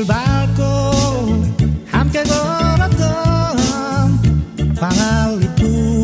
빛을 밟고 함께 걸었던 광활리 푸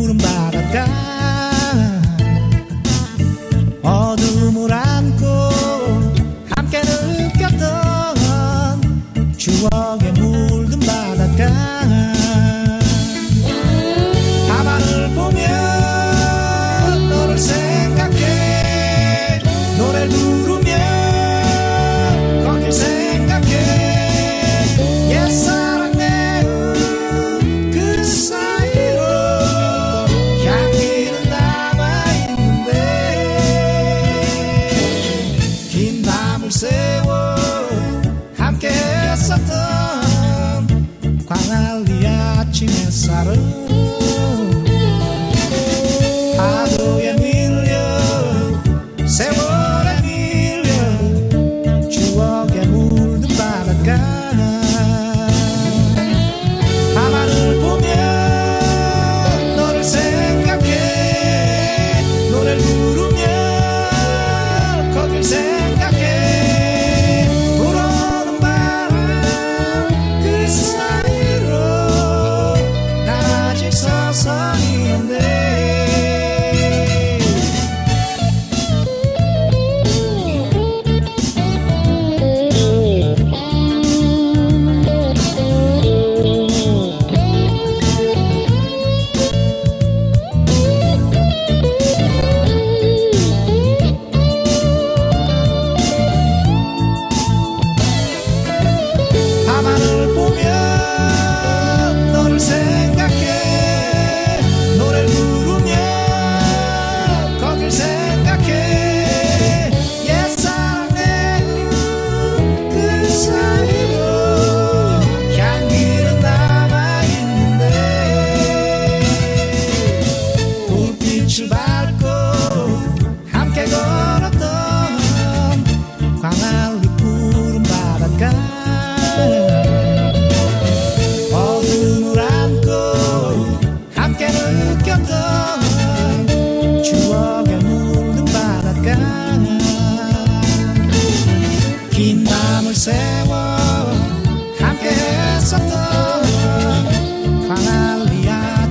não sei oh, a que essa tão mensarão sunny and Temo, hampir setengah, falar liad.